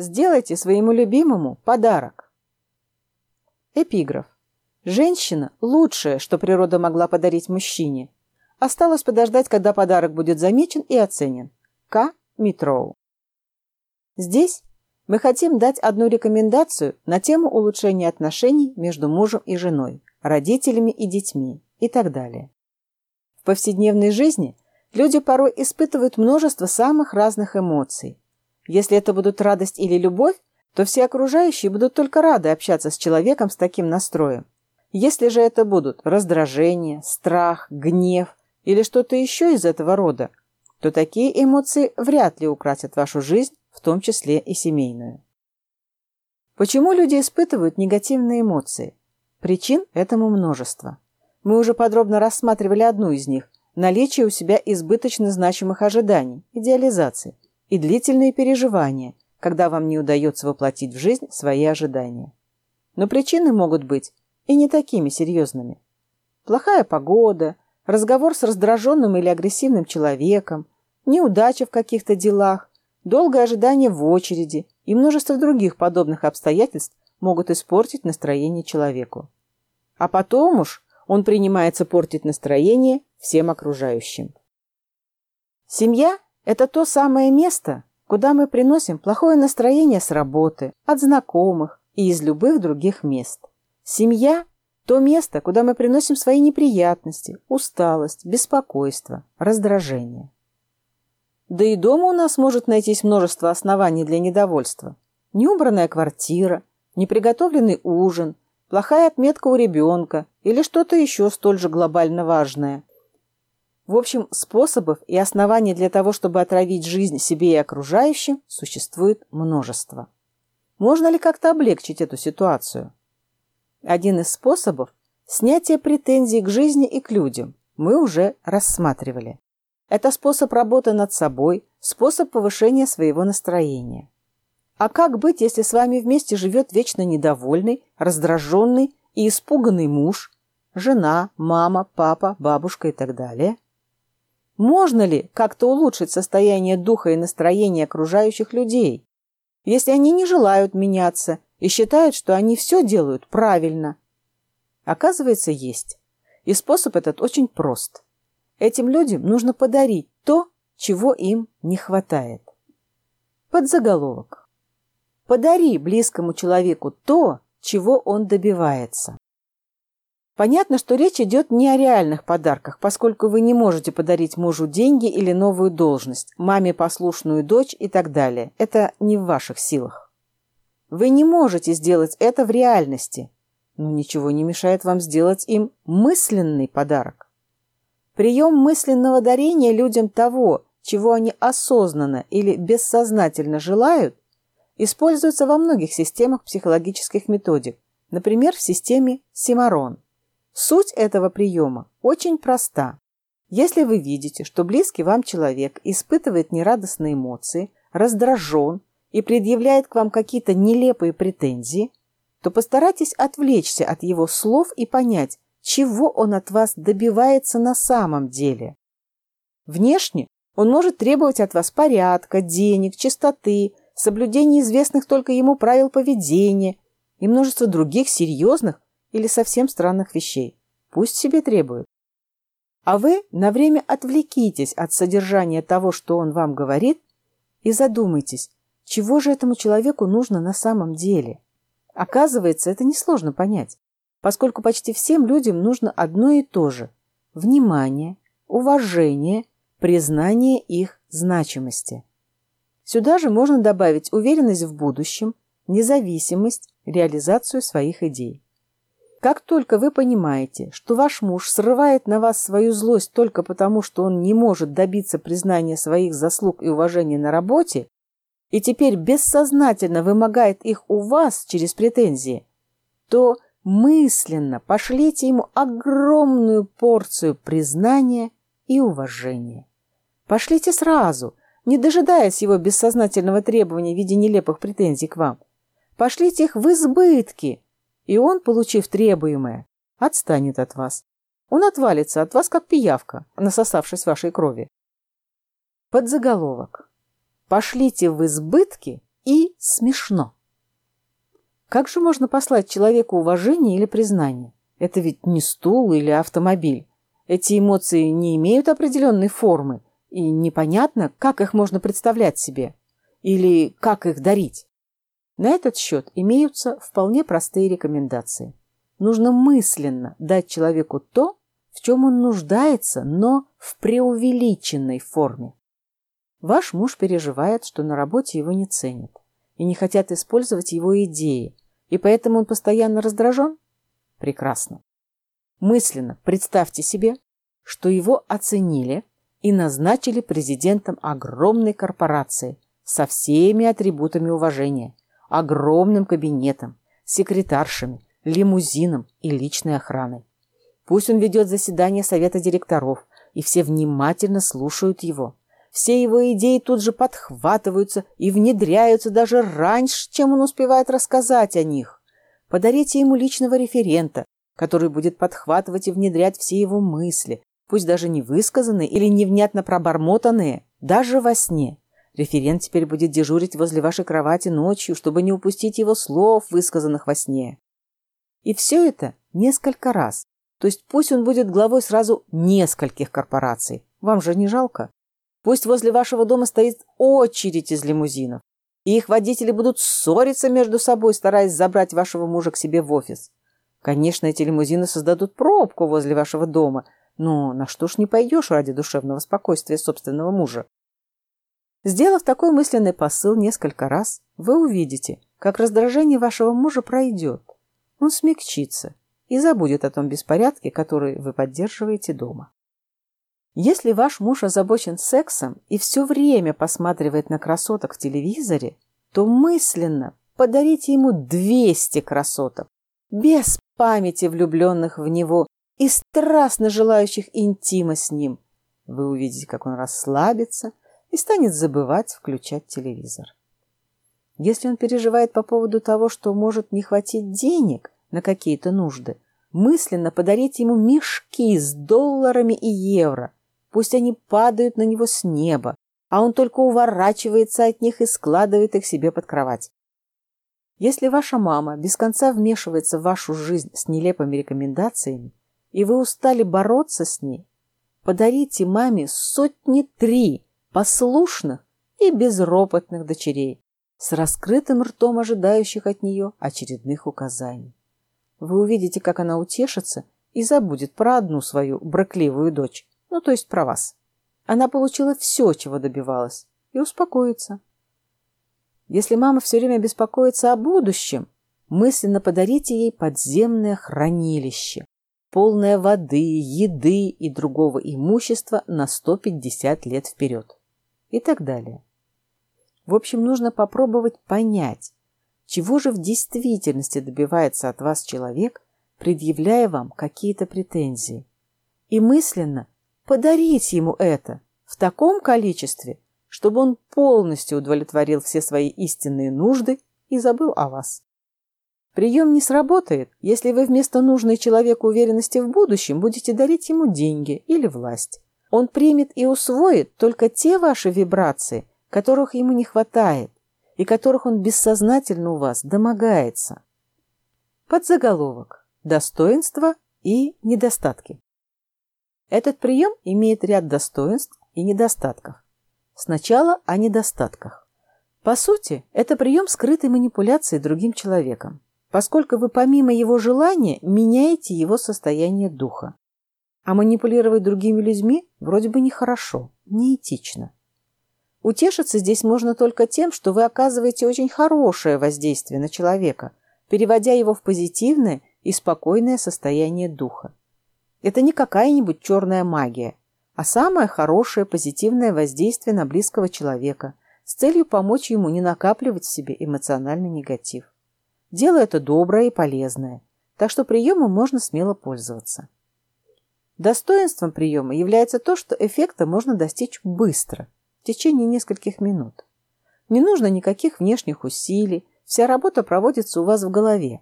сделайте своему любимому подарок. Эпиграф. Женщина – лучшее, что природа могла подарить мужчине. Осталось подождать, когда подарок будет замечен и оценен. К. Митроу. Здесь мы хотим дать одну рекомендацию на тему улучшения отношений между мужем и женой, родителями и детьми и так далее. В повседневной жизни люди порой испытывают множество самых разных эмоций. Если это будут радость или любовь, то все окружающие будут только рады общаться с человеком с таким настроем. Если же это будут раздражение, страх, гнев или что-то еще из этого рода, то такие эмоции вряд ли украсят вашу жизнь, в том числе и семейную. Почему люди испытывают негативные эмоции? Причин этому множество. Мы уже подробно рассматривали одну из них – наличие у себя избыточно значимых ожиданий, идеализации и длительные переживания, когда вам не удается воплотить в жизнь свои ожидания. Но причины могут быть и не такими серьезными. Плохая погода, разговор с раздраженным или агрессивным человеком, неудача в каких-то делах, долгое ожидание в очереди и множество других подобных обстоятельств могут испортить настроение человеку. А потом уж он принимается портить настроение всем окружающим. Семья – это то самое место, куда мы приносим плохое настроение с работы, от знакомых и из любых других мест. Семья – то место, куда мы приносим свои неприятности, усталость, беспокойство, раздражение. Да и дома у нас может найтись множество оснований для недовольства. Неубранная квартира, неприготовленный ужин, плохая отметка у ребенка или что-то еще столь же глобально важное. В общем, способов и оснований для того, чтобы отравить жизнь себе и окружающим, существует множество. Можно ли как-то облегчить эту ситуацию? Один из способов – снятие претензий к жизни и к людям – мы уже рассматривали. Это способ работы над собой, способ повышения своего настроения. А как быть, если с вами вместе живет вечно недовольный, раздраженный и испуганный муж, жена, мама, папа, бабушка и так далее? Можно ли как-то улучшить состояние духа и настроения окружающих людей, если они не желают меняться и считают, что они все делают правильно? Оказывается, есть. И способ этот очень прост. Этим людям нужно подарить то, чего им не хватает. Подзаголовок. Подари близкому человеку то, чего он добивается. Понятно, что речь идет не о реальных подарках, поскольку вы не можете подарить мужу деньги или новую должность, маме послушную дочь и так далее. Это не в ваших силах. Вы не можете сделать это в реальности, но ничего не мешает вам сделать им мысленный подарок. Прием мысленного дарения людям того, чего они осознанно или бессознательно желают, используется во многих системах психологических методик, например, в системе Симарон. Суть этого приема очень проста. Если вы видите, что близкий вам человек испытывает нерадостные эмоции, раздражен и предъявляет к вам какие-то нелепые претензии, то постарайтесь отвлечься от его слов и понять, чего он от вас добивается на самом деле. Внешне он может требовать от вас порядка, денег, чистоты, соблюдение известных только ему правил поведения и множество других серьезных или совсем странных вещей. Пусть себе требует. А вы на время отвлекитесь от содержания того, что он вам говорит, и задумайтесь, чего же этому человеку нужно на самом деле. Оказывается, это несложно понять, поскольку почти всем людям нужно одно и то же – внимание, уважение, признание их значимости. Сюда же можно добавить уверенность в будущем, независимость, реализацию своих идей. Как только вы понимаете, что ваш муж срывает на вас свою злость только потому, что он не может добиться признания своих заслуг и уважения на работе, и теперь бессознательно вымогает их у вас через претензии, то мысленно пошлите ему огромную порцию признания и уважения. Пошлите сразу, не дожидаясь его бессознательного требования в виде нелепых претензий к вам. Пошлите их в избытки, и он, получив требуемое, отстанет от вас. Он отвалится от вас, как пиявка, насосавшись вашей крови. Подзаголовок. Пошлите в избытки и смешно. Как же можно послать человеку уважение или признание? Это ведь не стул или автомобиль. Эти эмоции не имеют определенной формы, и непонятно, как их можно представлять себе или как их дарить. На этот счет имеются вполне простые рекомендации. Нужно мысленно дать человеку то, в чем он нуждается, но в преувеличенной форме. Ваш муж переживает, что на работе его не ценят и не хотят использовать его идеи, и поэтому он постоянно раздражен? Прекрасно. Мысленно представьте себе, что его оценили и назначили президентом огромной корпорации со всеми атрибутами уважения, огромным кабинетом, секретаршами, лимузином и личной охраной. Пусть он ведет заседание совета директоров, и все внимательно слушают его. Все его идеи тут же подхватываются и внедряются даже раньше, чем он успевает рассказать о них. Подарите ему личного референта, который будет подхватывать и внедрять все его мысли, пусть даже не высказанные или невнятно пробормотанные, даже во сне. Референт теперь будет дежурить возле вашей кровати ночью, чтобы не упустить его слов, высказанных во сне. И все это несколько раз. То есть пусть он будет главой сразу нескольких корпораций. Вам же не жалко? Пусть возле вашего дома стоит очередь из лимузинов, и их водители будут ссориться между собой, стараясь забрать вашего мужа к себе в офис. Конечно, эти лимузины создадут пробку возле вашего дома, но на что ж не пойдешь ради душевного спокойствия собственного мужа? Сделав такой мысленный посыл несколько раз, вы увидите, как раздражение вашего мужа пройдет. Он смягчится и забудет о том беспорядке, который вы поддерживаете дома. Если ваш муж озабочен сексом и все время посматривает на красоток в телевизоре, то мысленно подарите ему 200 красоток, без памяти влюбленных в него и страстно желающих интима с ним. Вы увидите, как он расслабится и станет забывать включать телевизор. Если он переживает по поводу того, что может не хватить денег на какие-то нужды, мысленно подарите ему мешки с долларами и евро – Пусть они падают на него с неба, а он только уворачивается от них и складывает их себе под кровать. Если ваша мама без конца вмешивается в вашу жизнь с нелепыми рекомендациями, и вы устали бороться с ней, подарите маме сотни три послушных и безропотных дочерей, с раскрытым ртом ожидающих от нее очередных указаний. Вы увидите, как она утешится и забудет про одну свою бракливую дочь, ну, то есть про вас. Она получила все, чего добивалась, и успокоится. Если мама все время беспокоится о будущем, мысленно подарите ей подземное хранилище, полное воды, еды и другого имущества на 150 лет вперед. И так далее. В общем, нужно попробовать понять, чего же в действительности добивается от вас человек, предъявляя вам какие-то претензии. И мысленно подарить ему это в таком количестве, чтобы он полностью удовлетворил все свои истинные нужды и забыл о вас. Прием не сработает, если вы вместо нужной человеку уверенности в будущем будете дарить ему деньги или власть. Он примет и усвоит только те ваши вибрации, которых ему не хватает и которых он бессознательно у вас домогается. Подзаголовок. Достоинства и недостатки. Этот прием имеет ряд достоинств и недостатков. Сначала о недостатках. По сути, это прием скрытой манипуляции другим человеком, поскольку вы помимо его желания меняете его состояние духа. А манипулировать другими людьми вроде бы нехорошо, неэтично. Утешиться здесь можно только тем, что вы оказываете очень хорошее воздействие на человека, переводя его в позитивное и спокойное состояние духа. Это не какая-нибудь черная магия, а самое хорошее позитивное воздействие на близкого человека с целью помочь ему не накапливать в себе эмоциональный негатив. Дело это доброе и полезное, так что приемом можно смело пользоваться. Достоинством приема является то, что эффекта можно достичь быстро, в течение нескольких минут. Не нужно никаких внешних усилий, вся работа проводится у вас в голове.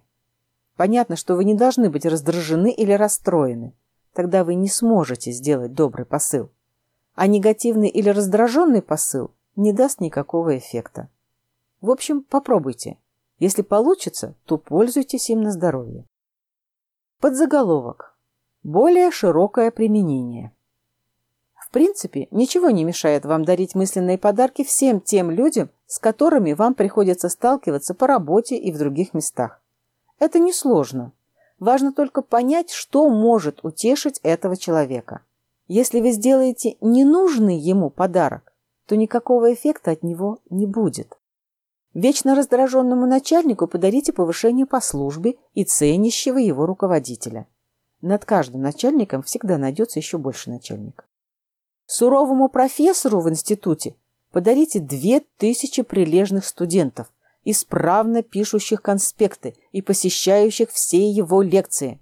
Понятно, что вы не должны быть раздражены или расстроены тогда вы не сможете сделать добрый посыл. А негативный или раздраженный посыл не даст никакого эффекта. В общем, попробуйте. Если получится, то пользуйтесь им на здоровье. Подзаголовок. Более широкое применение. В принципе, ничего не мешает вам дарить мысленные подарки всем тем людям, с которыми вам приходится сталкиваться по работе и в других местах. Это несложно. Важно только понять, что может утешить этого человека. Если вы сделаете ненужный ему подарок, то никакого эффекта от него не будет. Вечно раздраженному начальнику подарите повышение по службе и ценящего его руководителя. Над каждым начальником всегда найдется еще больше начальников. Суровому профессору в институте подарите две тысячи прилежных студентов, исправно пишущих конспекты и посещающих все его лекции.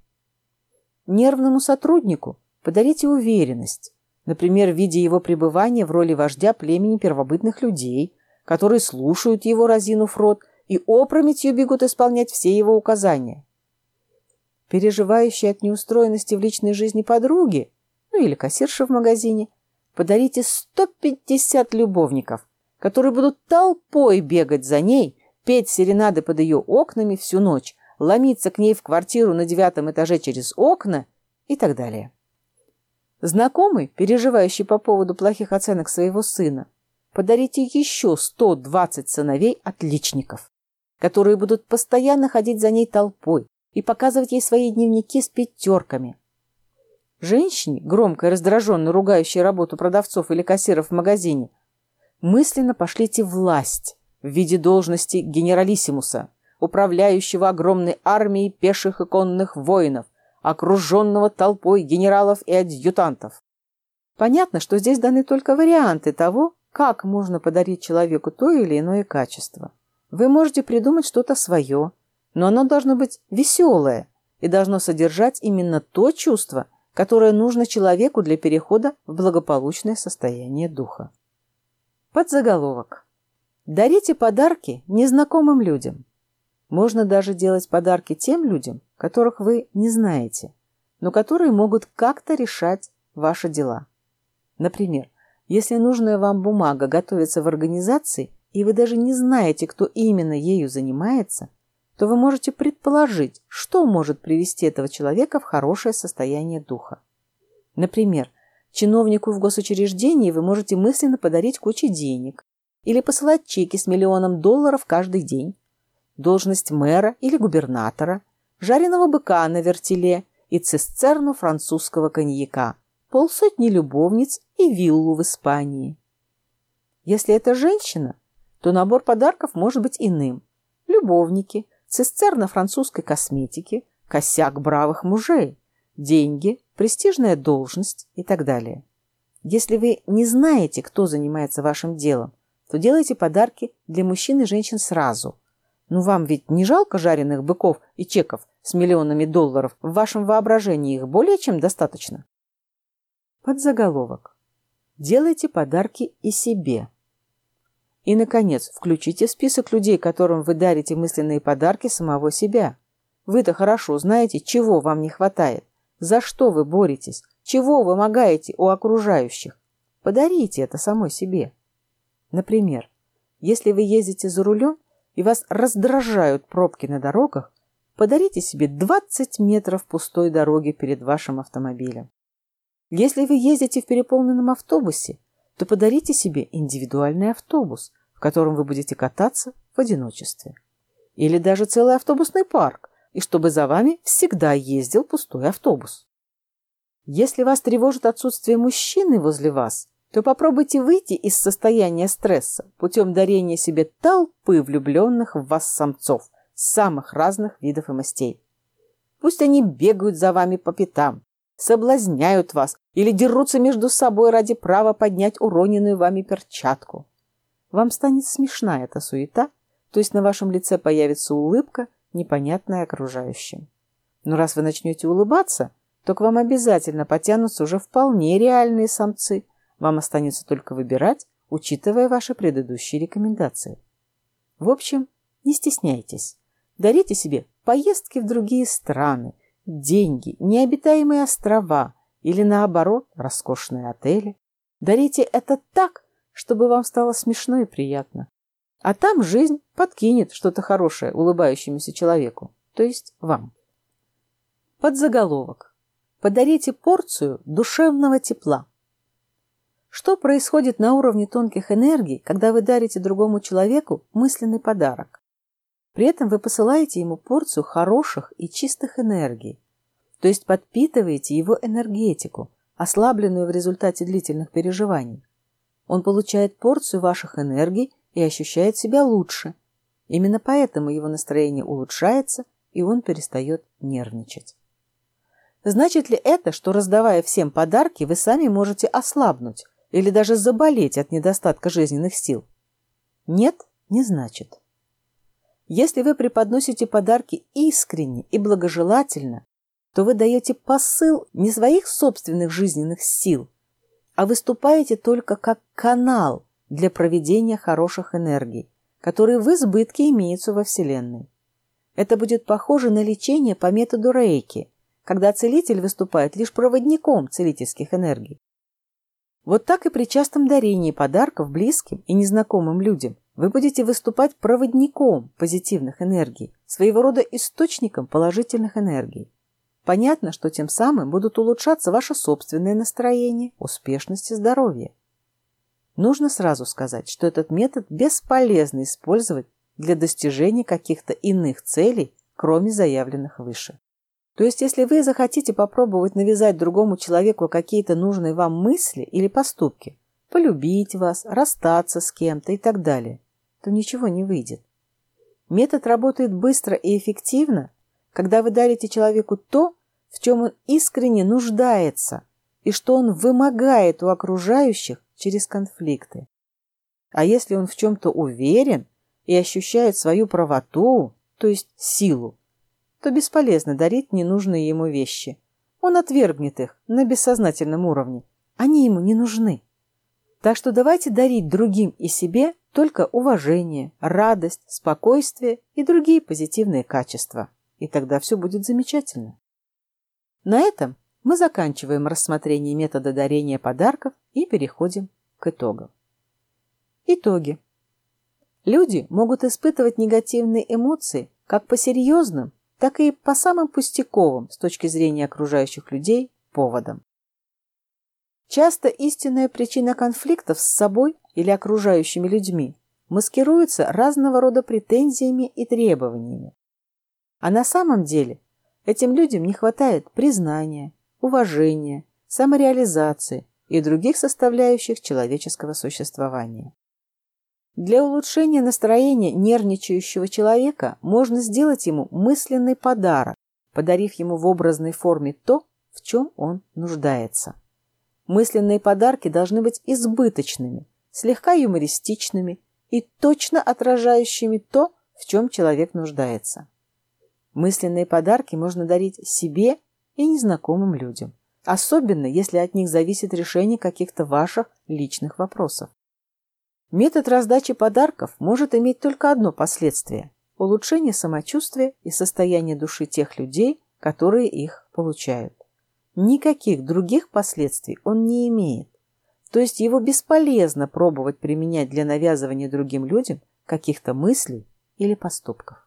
Нервному сотруднику подарите уверенность, например, в виде его пребывания в роли вождя племени первобытных людей, которые слушают его, разинув рот, и опрометью бегут исполнять все его указания. Переживающие от неустроенности в личной жизни подруги, ну или кассирша в магазине, подарите 150 любовников, которые будут толпой бегать за ней, петь серенады под ее окнами всю ночь, ломиться к ней в квартиру на девятом этаже через окна и так далее. Знакомый, переживающий по поводу плохих оценок своего сына, подарите еще 120 сыновей-отличников, которые будут постоянно ходить за ней толпой и показывать ей свои дневники с пятерками. Женщине, громко и раздраженно ругающей работу продавцов или кассиров в магазине, мысленно пошлите власть, в виде должности генералиссимуса, управляющего огромной армией пеших и конных воинов, окруженного толпой генералов и адъютантов. Понятно, что здесь даны только варианты того, как можно подарить человеку то или иное качество. Вы можете придумать что-то свое, но оно должно быть веселое и должно содержать именно то чувство, которое нужно человеку для перехода в благополучное состояние духа. Подзаголовок. Дарите подарки незнакомым людям. Можно даже делать подарки тем людям, которых вы не знаете, но которые могут как-то решать ваши дела. Например, если нужная вам бумага готовится в организации, и вы даже не знаете, кто именно ею занимается, то вы можете предположить, что может привести этого человека в хорошее состояние духа. Например, чиновнику в госучреждении вы можете мысленно подарить кучу денег, или посылать чеки с миллионом долларов каждый день, должность мэра или губернатора, жареного быка на вертеле и цистерну французского коньяка, полсотни любовниц и виллу в Испании. Если это женщина, то набор подарков может быть иным. Любовники, цистерна французской косметики, косяк бравых мужей, деньги, престижная должность и так далее. Если вы не знаете, кто занимается вашим делом, то делайте подарки для мужчин и женщин сразу. Ну вам ведь не жалко жареных быков и чеков с миллионами долларов? В вашем воображении их более чем достаточно. Подзаголовок. Делайте подарки и себе. И, наконец, включите в список людей, которым вы дарите мысленные подарки самого себя. Вы-то хорошо знаете, чего вам не хватает, за что вы боретесь, чего вымогаете у окружающих. Подарите это самой себе. Например, если вы ездите за рулем и вас раздражают пробки на дорогах, подарите себе 20 метров пустой дороги перед вашим автомобилем. Если вы ездите в переполненном автобусе, то подарите себе индивидуальный автобус, в котором вы будете кататься в одиночестве. Или даже целый автобусный парк, и чтобы за вами всегда ездил пустой автобус. Если вас тревожит отсутствие мужчины возле вас, то попробуйте выйти из состояния стресса путем дарения себе толпы влюбленных в вас самцов самых разных видов и мастей. Пусть они бегают за вами по пятам, соблазняют вас или дерутся между собой ради права поднять уроненную вами перчатку. Вам станет смешна эта суета, то есть на вашем лице появится улыбка, непонятная окружающим. Но раз вы начнете улыбаться, то к вам обязательно потянутся уже вполне реальные самцы – вам останется только выбирать, учитывая ваши предыдущие рекомендации. В общем, не стесняйтесь. Дарите себе поездки в другие страны, деньги, необитаемые острова или, наоборот, роскошные отели. Дарите это так, чтобы вам стало смешно и приятно. А там жизнь подкинет что-то хорошее улыбающемуся человеку, то есть вам. Подзаголовок. Подарите порцию душевного тепла. Что происходит на уровне тонких энергий, когда вы дарите другому человеку мысленный подарок? При этом вы посылаете ему порцию хороших и чистых энергий, то есть подпитываете его энергетику, ослабленную в результате длительных переживаний. Он получает порцию ваших энергий и ощущает себя лучше. Именно поэтому его настроение улучшается, и он перестает нервничать. Значит ли это, что раздавая всем подарки, вы сами можете ослабнуть или даже заболеть от недостатка жизненных сил? Нет, не значит. Если вы преподносите подарки искренне и благожелательно, то вы даете посыл не своих собственных жизненных сил, а выступаете только как канал для проведения хороших энергий, которые в избытке имеются во Вселенной. Это будет похоже на лечение по методу рейки, когда целитель выступает лишь проводником целительских энергий. Вот так и при частом дарении подарков близким и незнакомым людям вы будете выступать проводником позитивных энергий, своего рода источником положительных энергий. Понятно, что тем самым будут улучшаться ваше собственное настроение, успешность и здоровье. Нужно сразу сказать, что этот метод бесполезно использовать для достижения каких-то иных целей, кроме заявленных выше. То есть, если вы захотите попробовать навязать другому человеку какие-то нужные вам мысли или поступки, полюбить вас, расстаться с кем-то и так далее, то ничего не выйдет. Метод работает быстро и эффективно, когда вы дарите человеку то, в чем он искренне нуждается и что он вымогает у окружающих через конфликты. А если он в чем-то уверен и ощущает свою правоту, то есть силу, то бесполезно дарить ненужные ему вещи. Он отвергнет их на бессознательном уровне. Они ему не нужны. Так что давайте дарить другим и себе только уважение, радость, спокойствие и другие позитивные качества. И тогда все будет замечательно. На этом мы заканчиваем рассмотрение метода дарения подарков и переходим к итогам. Итоги. Люди могут испытывать негативные эмоции как по серьезным, так и по самым пустяковым с точки зрения окружающих людей поводам. Часто истинная причина конфликтов с собой или окружающими людьми маскируется разного рода претензиями и требованиями. А на самом деле этим людям не хватает признания, уважения, самореализации и других составляющих человеческого существования. Для улучшения настроения нервничающего человека можно сделать ему мысленный подарок, подарив ему в образной форме то, в чем он нуждается. Мысленные подарки должны быть избыточными, слегка юмористичными и точно отражающими то, в чем человек нуждается. Мысленные подарки можно дарить себе и незнакомым людям, особенно если от них зависит решение каких-то ваших личных вопросов. Метод раздачи подарков может иметь только одно последствие – улучшение самочувствия и состояния души тех людей, которые их получают. Никаких других последствий он не имеет. То есть его бесполезно пробовать применять для навязывания другим людям каких-то мыслей или поступков.